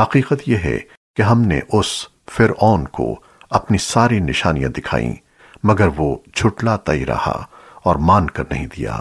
حقیقت یہ ہے کہ ہم نے اس فرعون کو اپنی ساری نشانیاں دکھائیں، مگر وہ جھٹلاتا ہی رہا اور مان کر نہیں دیا۔